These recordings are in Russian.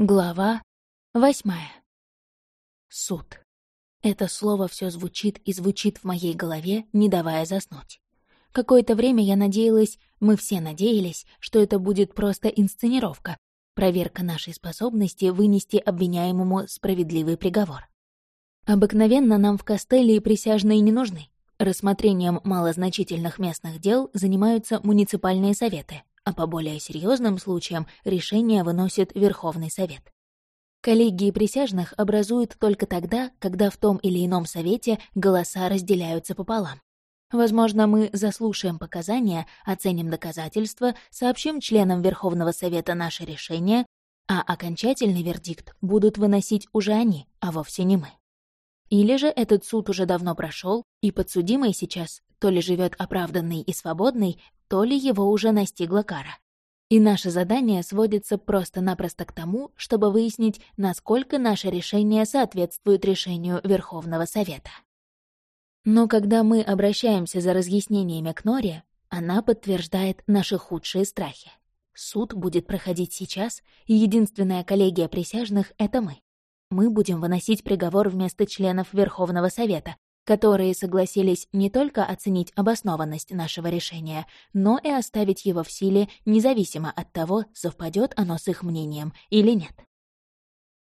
Глава восьмая. Суд. Это слово все звучит и звучит в моей голове, не давая заснуть. Какое-то время я надеялась, мы все надеялись, что это будет просто инсценировка, проверка нашей способности вынести обвиняемому справедливый приговор. Обыкновенно нам в Костелле присяжные не нужны. Рассмотрением малозначительных местных дел занимаются муниципальные советы, а по более серьезным случаям решение выносит Верховный Совет. Коллегии присяжных образуют только тогда, когда в том или ином совете голоса разделяются пополам. Возможно, мы заслушаем показания, оценим доказательства, сообщим членам Верховного Совета наше решение, а окончательный вердикт будут выносить уже они, а вовсе не мы. Или же этот суд уже давно прошел, и подсудимый сейчас то ли живет оправданный и свободный, то ли его уже настигла кара. И наше задание сводится просто-напросто к тому, чтобы выяснить, насколько наше решение соответствует решению Верховного Совета. Но когда мы обращаемся за разъяснениями к Норе, она подтверждает наши худшие страхи. Суд будет проходить сейчас, и единственная коллегия присяжных — это мы. Мы будем выносить приговор вместо членов Верховного Совета, которые согласились не только оценить обоснованность нашего решения, но и оставить его в силе независимо от того, совпадет оно с их мнением или нет.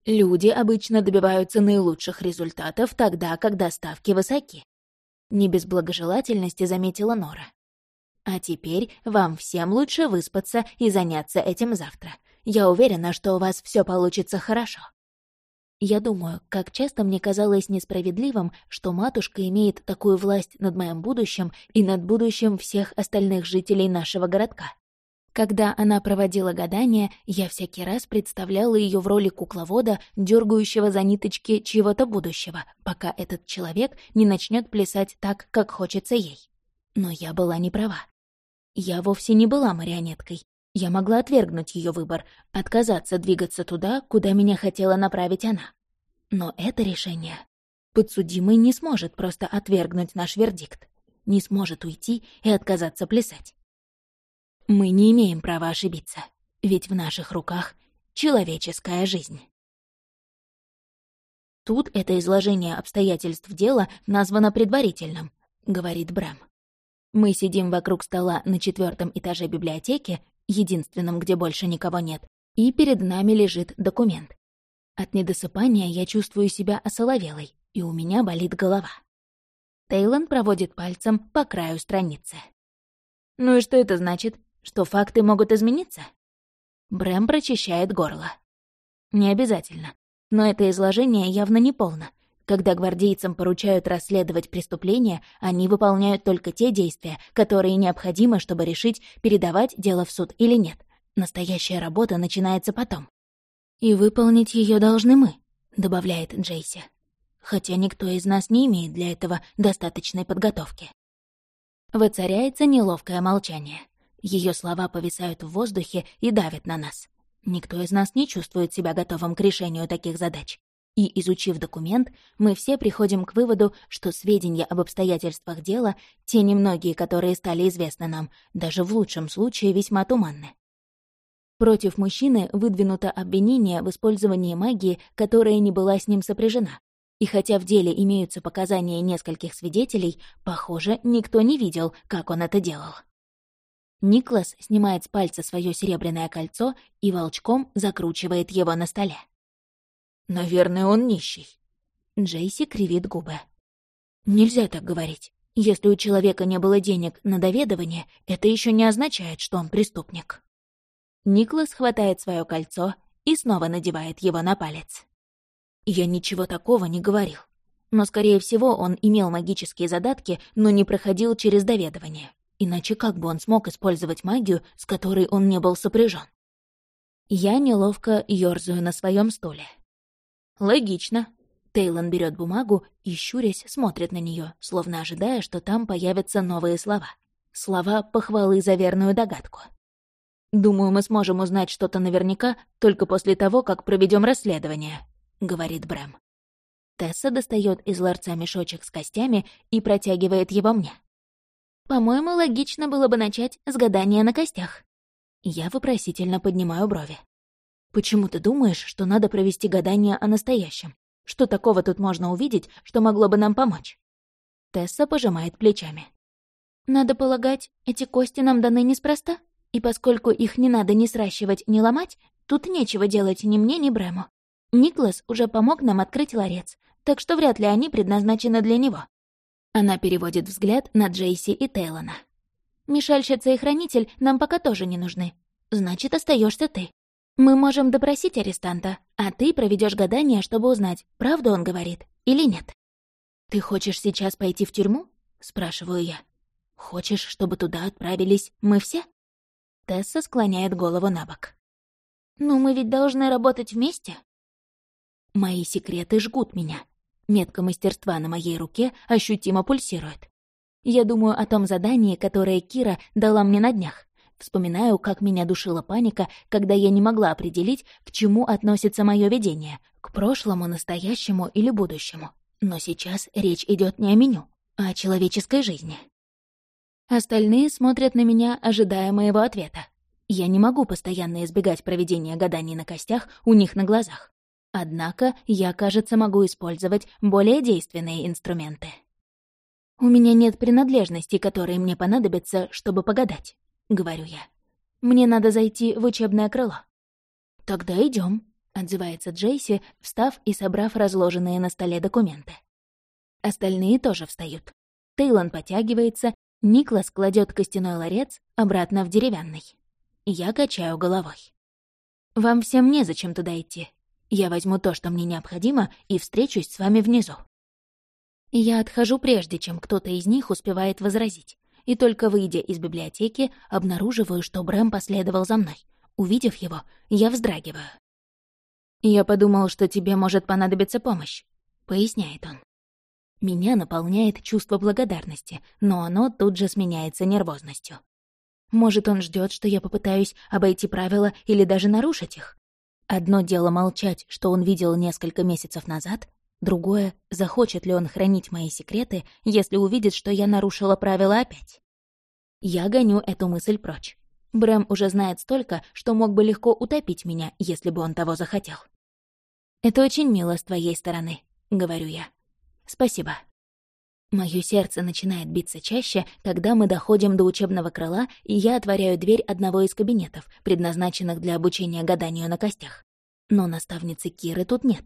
Люди обычно добиваются наилучших результатов тогда, когда ставки высоки. Не без благожелательности заметила Нора. А теперь вам всем лучше выспаться и заняться этим завтра. Я уверена, что у вас все получится хорошо. Я думаю, как часто мне казалось несправедливым, что матушка имеет такую власть над моим будущим и над будущим всех остальных жителей нашего городка. Когда она проводила гадания, я всякий раз представляла ее в роли кукловода, дергающего за ниточки чьего-то будущего, пока этот человек не начнет плясать так, как хочется ей. Но я была не права. Я вовсе не была марионеткой. Я могла отвергнуть ее выбор, отказаться двигаться туда, куда меня хотела направить она. Но это решение... Подсудимый не сможет просто отвергнуть наш вердикт, не сможет уйти и отказаться плясать. Мы не имеем права ошибиться, ведь в наших руках человеческая жизнь. Тут это изложение обстоятельств дела названо предварительным, говорит Брэм. Мы сидим вокруг стола на четвертом этаже библиотеки единственном, где больше никого нет, и перед нами лежит документ. От недосыпания я чувствую себя осоловелой, и у меня болит голова. Тейлон проводит пальцем по краю страницы. «Ну и что это значит? Что факты могут измениться?» Брэм прочищает горло. «Не обязательно. Но это изложение явно не полно. Когда гвардейцам поручают расследовать преступления, они выполняют только те действия, которые необходимы, чтобы решить, передавать дело в суд или нет. Настоящая работа начинается потом. «И выполнить ее должны мы», — добавляет Джейси. «Хотя никто из нас не имеет для этого достаточной подготовки». Воцаряется неловкое молчание. Ее слова повисают в воздухе и давят на нас. Никто из нас не чувствует себя готовым к решению таких задач. И, изучив документ, мы все приходим к выводу, что сведения об обстоятельствах дела, те немногие, которые стали известны нам, даже в лучшем случае весьма туманны. Против мужчины выдвинуто обвинение в использовании магии, которая не была с ним сопряжена. И хотя в деле имеются показания нескольких свидетелей, похоже, никто не видел, как он это делал. Никлас снимает с пальца свое серебряное кольцо и волчком закручивает его на столе. Наверное, он нищий. Джейси кривит губы. Нельзя так говорить. Если у человека не было денег на доведывание, это еще не означает, что он преступник. Никлас хватает свое кольцо и снова надевает его на палец. Я ничего такого не говорил. Но, скорее всего, он имел магические задатки, но не проходил через доведывание. Иначе как бы он смог использовать магию, с которой он не был сопряжен? Я неловко ёрзаю на своем стуле. «Логично». Тейлон берет бумагу и, щурясь, смотрит на нее, словно ожидая, что там появятся новые слова. Слова похвалы за верную догадку. «Думаю, мы сможем узнать что-то наверняка только после того, как проведем расследование», — говорит Брэм. Тесса достает из ларца мешочек с костями и протягивает его мне. «По-моему, логично было бы начать с гадания на костях». Я вопросительно поднимаю брови. Почему ты думаешь, что надо провести гадание о настоящем? Что такого тут можно увидеть, что могло бы нам помочь?» Тесса пожимает плечами. «Надо полагать, эти кости нам даны неспроста, и поскольку их не надо ни сращивать, ни ломать, тут нечего делать ни мне, ни Брэму. Никлас уже помог нам открыть ларец, так что вряд ли они предназначены для него». Она переводит взгляд на Джейси и Тейлона. «Мешальщица и хранитель нам пока тоже не нужны. Значит, остаешься ты. Мы можем допросить арестанта, а ты проведешь гадание, чтобы узнать, правду он говорит или нет». «Ты хочешь сейчас пойти в тюрьму?» — спрашиваю я. «Хочешь, чтобы туда отправились мы все?» Тесса склоняет голову на бок. «Ну, мы ведь должны работать вместе?» Мои секреты жгут меня. Метка мастерства на моей руке ощутимо пульсирует. Я думаю о том задании, которое Кира дала мне на днях. Вспоминаю, как меня душила паника, когда я не могла определить, к чему относится мое видение — к прошлому, настоящему или будущему. Но сейчас речь идет не о меню, а о человеческой жизни. Остальные смотрят на меня, ожидая моего ответа. Я не могу постоянно избегать проведения гаданий на костях у них на глазах. Однако я, кажется, могу использовать более действенные инструменты. «У меня нет принадлежностей, которые мне понадобятся, чтобы погадать», — говорю я. «Мне надо зайти в учебное крыло». «Тогда идем, отзывается Джейси, встав и собрав разложенные на столе документы. Остальные тоже встают. Тейлон потягивается, Никлас кладет костяной ларец обратно в деревянный. Я качаю головой. «Вам всем незачем туда идти. Я возьму то, что мне необходимо, и встречусь с вами внизу». Я отхожу прежде, чем кто-то из них успевает возразить, и только выйдя из библиотеки, обнаруживаю, что Брэм последовал за мной. Увидев его, я вздрагиваю. «Я подумал, что тебе может понадобиться помощь», — поясняет он. Меня наполняет чувство благодарности, но оно тут же сменяется нервозностью. Может, он ждет, что я попытаюсь обойти правила или даже нарушить их? Одно дело молчать, что он видел несколько месяцев назад, другое — захочет ли он хранить мои секреты, если увидит, что я нарушила правила опять. Я гоню эту мысль прочь. Брэм уже знает столько, что мог бы легко утопить меня, если бы он того захотел. «Это очень мило с твоей стороны», — говорю я. «Спасибо». Моё сердце начинает биться чаще, когда мы доходим до учебного крыла, и я отворяю дверь одного из кабинетов, предназначенных для обучения гаданию на костях. Но наставницы Киры тут нет.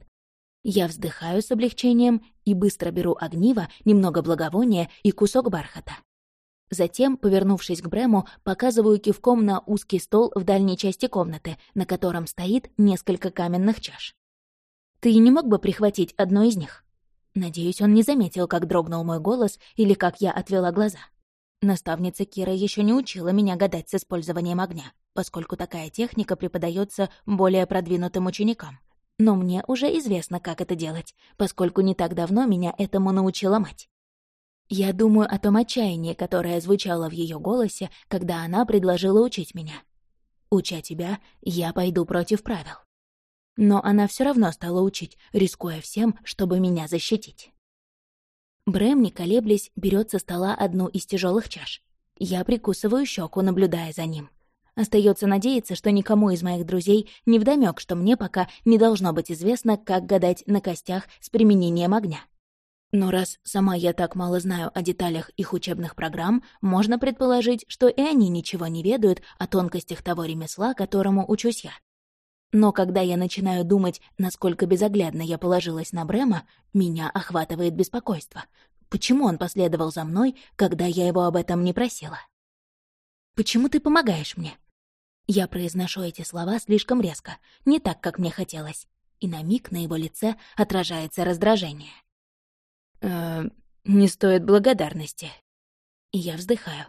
Я вздыхаю с облегчением и быстро беру огниво, немного благовония и кусок бархата. Затем, повернувшись к Брему, показываю кивком на узкий стол в дальней части комнаты, на котором стоит несколько каменных чаш. Ты не мог бы прихватить одну из них? Надеюсь, он не заметил, как дрогнул мой голос или как я отвела глаза. Наставница Кира еще не учила меня гадать с использованием огня, поскольку такая техника преподается более продвинутым ученикам. Но мне уже известно, как это делать, поскольку не так давно меня этому научила мать. Я думаю о том отчаянии, которое звучало в ее голосе, когда она предложила учить меня. Уча тебя, я пойду против правил. Но она все равно стала учить, рискуя всем, чтобы меня защитить. Брэм, не колеблясь, берет со стола одну из тяжелых чаш. Я прикусываю щеку, наблюдая за ним. Остается надеяться, что никому из моих друзей не вдомек, что мне пока не должно быть известно, как гадать на костях с применением огня. Но раз сама я так мало знаю о деталях их учебных программ, можно предположить, что и они ничего не ведают о тонкостях того ремесла, которому учусь я. Но когда я начинаю думать, насколько безоглядно я положилась на Брема, меня охватывает беспокойство. Почему он последовал за мной, когда я его об этом не просила? «Почему ты помогаешь мне?» Я произношу эти слова слишком резко, не так, как мне хотелось, и на миг на его лице отражается раздражение. «Э, не стоит благодарности». И я вздыхаю.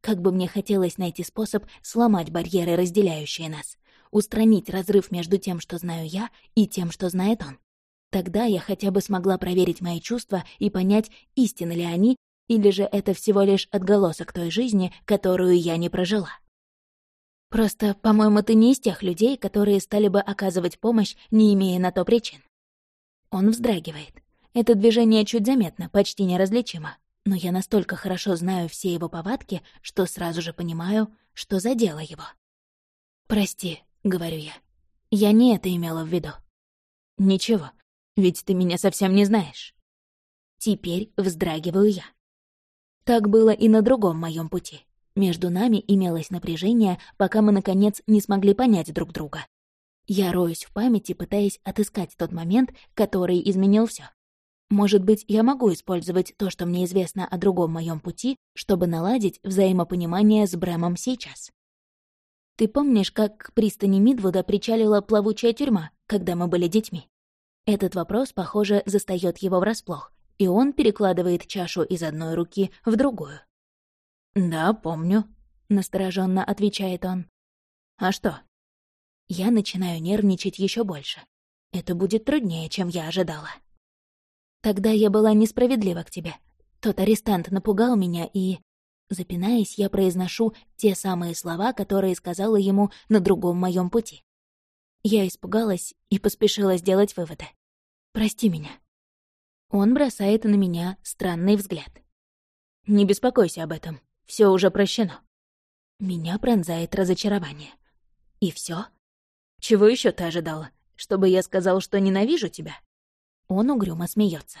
Как бы мне хотелось найти способ сломать барьеры, разделяющие нас устранить разрыв между тем, что знаю я, и тем, что знает он. Тогда я хотя бы смогла проверить мои чувства и понять, истинны ли они, или же это всего лишь отголосок той жизни, которую я не прожила. Просто, по-моему, ты не из тех людей, которые стали бы оказывать помощь, не имея на то причин. Он вздрагивает. Это движение чуть заметно, почти неразличимо. Но я настолько хорошо знаю все его повадки, что сразу же понимаю, что задело его. «Прости», — говорю я. Я не это имела в виду. Ничего, ведь ты меня совсем не знаешь. Теперь вздрагиваю я. Так было и на другом моем пути. Между нами имелось напряжение, пока мы, наконец, не смогли понять друг друга. Я роюсь в памяти, пытаясь отыскать тот момент, который изменил все. Может быть, я могу использовать то, что мне известно о другом моем пути, чтобы наладить взаимопонимание с Брэмом сейчас. Ты помнишь, как к пристани Мидвуда причалила плавучая тюрьма, когда мы были детьми? Этот вопрос, похоже, застаёт его врасплох, и он перекладывает чашу из одной руки в другую. «Да, помню», — настороженно отвечает он. «А что?» Я начинаю нервничать еще больше. Это будет труднее, чем я ожидала. Тогда я была несправедлива к тебе. Тот арестант напугал меня и... Запинаясь, я произношу те самые слова, которые сказала ему на другом моем пути. Я испугалась и поспешила сделать выводы. «Прости меня». Он бросает на меня странный взгляд. «Не беспокойся об этом. Все уже прощено». Меня пронзает разочарование. И все? Чего еще ты ожидала? Чтобы я сказал, что ненавижу тебя? Он угрюмо смеется.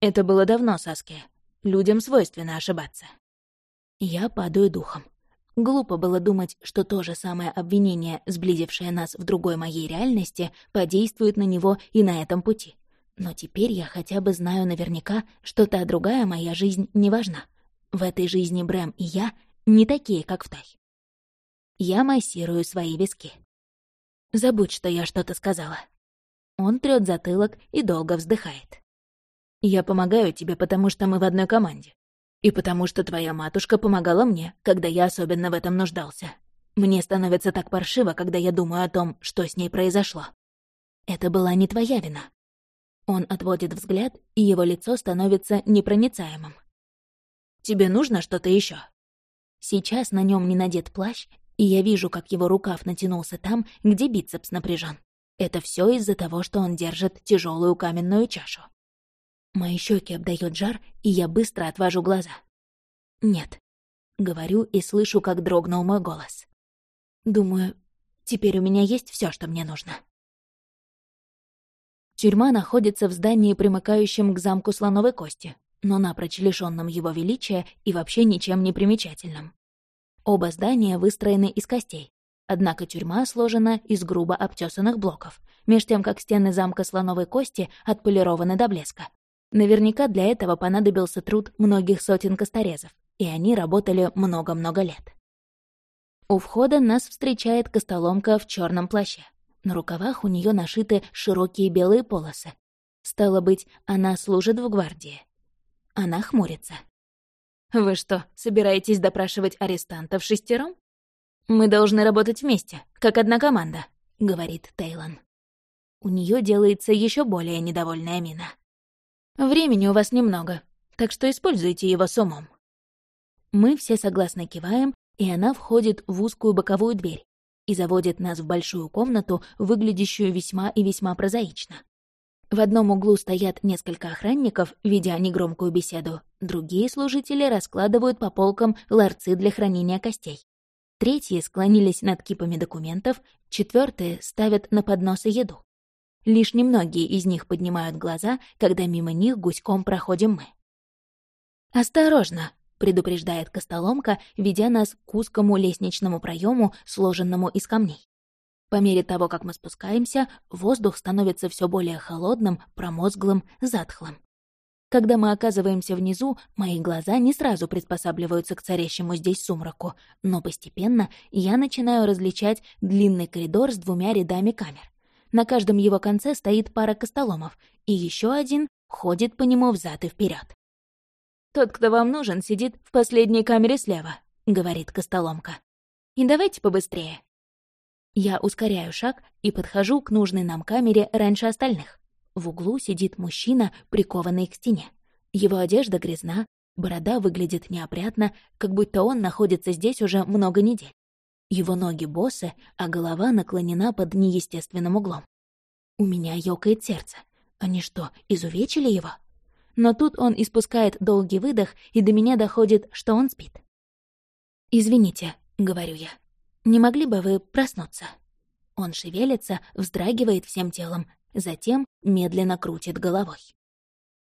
Это было давно, Саския. Людям свойственно ошибаться. Я падаю духом. Глупо было думать, что то же самое обвинение, сблизившее нас в другой моей реальности, подействует на него и на этом пути. Но теперь я хотя бы знаю наверняка, что та другая моя жизнь не важна. В этой жизни Брэм и я не такие, как в той. Я массирую свои виски. Забудь, что я что-то сказала. Он трёт затылок и долго вздыхает. Я помогаю тебе, потому что мы в одной команде. И потому что твоя матушка помогала мне, когда я особенно в этом нуждался. Мне становится так паршиво, когда я думаю о том, что с ней произошло. Это была не твоя вина. Он отводит взгляд, и его лицо становится непроницаемым. «Тебе нужно что-то еще? Сейчас на нем не надет плащ, и я вижу, как его рукав натянулся там, где бицепс напряжен. Это все из-за того, что он держит тяжелую каменную чашу. Мои щеки обдает жар, и я быстро отвожу глаза. «Нет», — говорю и слышу, как дрогнул мой голос. «Думаю, теперь у меня есть все, что мне нужно». Тюрьма находится в здании, примыкающем к замку Слоновой Кости, но напрочь лишённом его величия и вообще ничем не примечательном. Оба здания выстроены из костей, однако тюрьма сложена из грубо обтесанных блоков, меж тем как стены замка Слоновой Кости отполированы до блеска. Наверняка для этого понадобился труд многих сотен косторезов, и они работали много-много лет. У входа нас встречает костоломка в черном плаще. На рукавах у нее нашиты широкие белые полосы. Стало быть, она служит в гвардии. Она хмурится. «Вы что, собираетесь допрашивать арестантов шестером?» «Мы должны работать вместе, как одна команда», — говорит Тейлон. У нее делается еще более недовольная мина. «Времени у вас немного, так что используйте его с умом». Мы все согласно киваем, и она входит в узкую боковую дверь, и заводит нас в большую комнату, выглядящую весьма и весьма прозаично. В одном углу стоят несколько охранников, ведя негромкую беседу. Другие служители раскладывают по полкам ларцы для хранения костей. Третьи склонились над кипами документов, четвертые ставят на подносы еду. Лишь немногие из них поднимают глаза, когда мимо них гуськом проходим мы. «Осторожно!» предупреждает Костоломка, ведя нас к узкому лестничному проему, сложенному из камней. По мере того, как мы спускаемся, воздух становится все более холодным, промозглым, затхлым. Когда мы оказываемся внизу, мои глаза не сразу приспосабливаются к царящему здесь сумраку, но постепенно я начинаю различать длинный коридор с двумя рядами камер. На каждом его конце стоит пара костоломов, и еще один ходит по нему взад и вперед. «Тот, кто вам нужен, сидит в последней камере слева», — говорит Костоломка. «И давайте побыстрее». Я ускоряю шаг и подхожу к нужной нам камере раньше остальных. В углу сидит мужчина, прикованный к стене. Его одежда грязна, борода выглядит неопрятно, как будто он находится здесь уже много недель. Его ноги босы, а голова наклонена под неестественным углом. У меня ёкает сердце. Они что, изувечили его? но тут он испускает долгий выдох, и до меня доходит, что он спит. «Извините», — говорю я, — «не могли бы вы проснуться?» Он шевелится, вздрагивает всем телом, затем медленно крутит головой.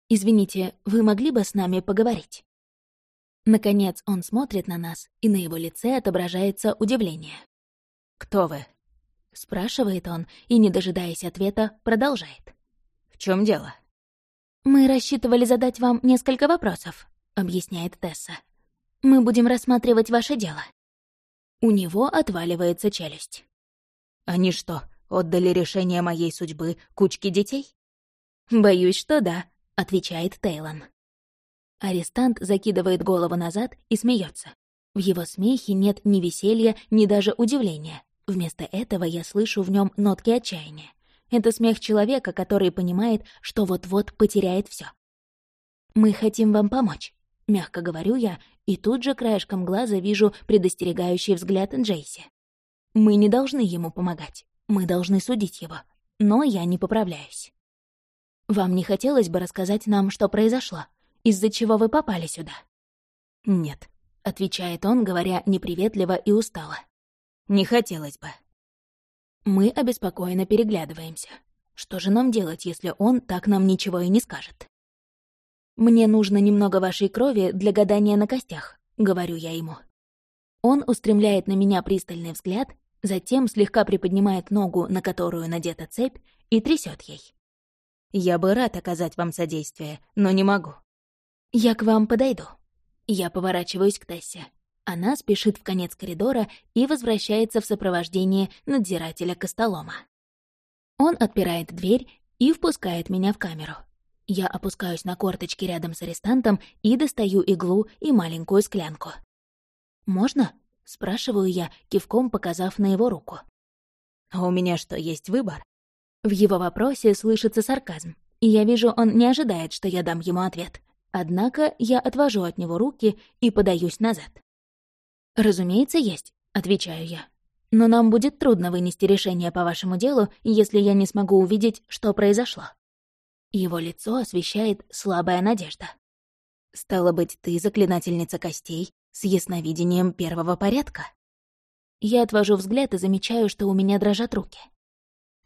«Извините, вы могли бы с нами поговорить?» Наконец он смотрит на нас, и на его лице отображается удивление. «Кто вы?» — спрашивает он, и, не дожидаясь ответа, продолжает. «В чем дело?» «Мы рассчитывали задать вам несколько вопросов», — объясняет Тесса. «Мы будем рассматривать ваше дело». У него отваливается челюсть. «Они что, отдали решение моей судьбы кучке детей?» «Боюсь, что да», — отвечает Тейлон. Арестант закидывает голову назад и смеется. В его смехе нет ни веселья, ни даже удивления. Вместо этого я слышу в нем нотки отчаяния. Это смех человека, который понимает, что вот-вот потеряет все. «Мы хотим вам помочь», — мягко говорю я, и тут же краешком глаза вижу предостерегающий взгляд Джейси. «Мы не должны ему помогать, мы должны судить его, но я не поправляюсь». «Вам не хотелось бы рассказать нам, что произошло? Из-за чего вы попали сюда?» «Нет», — отвечает он, говоря неприветливо и устало. «Не хотелось бы». Мы обеспокоенно переглядываемся. Что же нам делать, если он так нам ничего и не скажет? «Мне нужно немного вашей крови для гадания на костях», — говорю я ему. Он устремляет на меня пристальный взгляд, затем слегка приподнимает ногу, на которую надета цепь, и трясет ей. «Я бы рад оказать вам содействие, но не могу». «Я к вам подойду». Я поворачиваюсь к Тессе. Она спешит в конец коридора и возвращается в сопровождении надзирателя Костолома. Он отпирает дверь и впускает меня в камеру. Я опускаюсь на корточки рядом с арестантом и достаю иглу и маленькую склянку. «Можно?» — спрашиваю я, кивком показав на его руку. «А у меня что, есть выбор?» В его вопросе слышится сарказм, и я вижу, он не ожидает, что я дам ему ответ. Однако я отвожу от него руки и подаюсь назад. «Разумеется, есть», — отвечаю я. «Но нам будет трудно вынести решение по вашему делу, если я не смогу увидеть, что произошло». Его лицо освещает слабая надежда. «Стало быть, ты заклинательница костей с ясновидением первого порядка?» Я отвожу взгляд и замечаю, что у меня дрожат руки.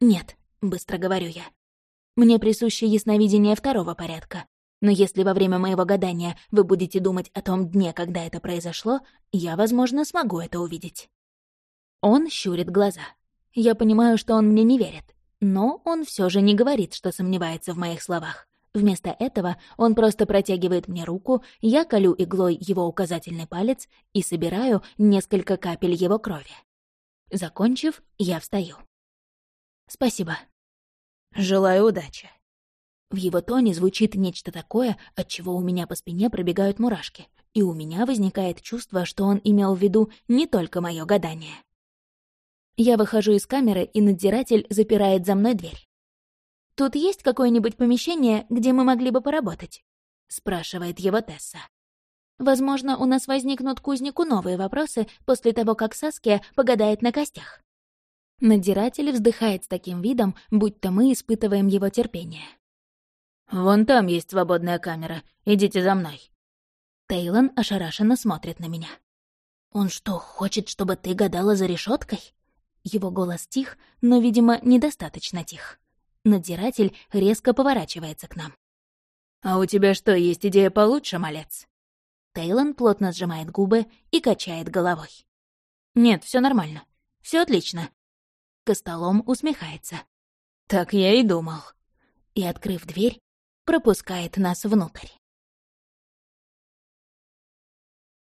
«Нет», — быстро говорю я. «Мне присуще ясновидение второго порядка, но если во время моего гадания вы будете думать о том дне, когда это произошло, я, возможно, смогу это увидеть». Он щурит глаза. Я понимаю, что он мне не верит, но он все же не говорит, что сомневается в моих словах. Вместо этого он просто протягивает мне руку, я колю иглой его указательный палец и собираю несколько капель его крови. Закончив, я встаю. «Спасибо». «Желаю удачи», в его тоне звучит нечто такое, от чего у меня по спине пробегают мурашки, и у меня возникает чувство, что он имел в виду не только мое гадание. Я выхожу из камеры, и надзиратель запирает за мной дверь. «Тут есть какое-нибудь помещение, где мы могли бы поработать?» — спрашивает его Тесса. «Возможно, у нас возникнут кузнику новые вопросы после того, как Саския погадает на костях». Надзиратель вздыхает с таким видом, будто мы испытываем его терпение. «Вон там есть свободная камера. Идите за мной». Тейлон ошарашенно смотрит на меня. «Он что, хочет, чтобы ты гадала за решеткой? Его голос тих, но, видимо, недостаточно тих. Надзиратель резко поворачивается к нам. «А у тебя что, есть идея получше, малец?» Тейлон плотно сжимает губы и качает головой. «Нет, все нормально. все отлично». Костолом усмехается. «Так я и думал». И, открыв дверь, пропускает нас внутрь.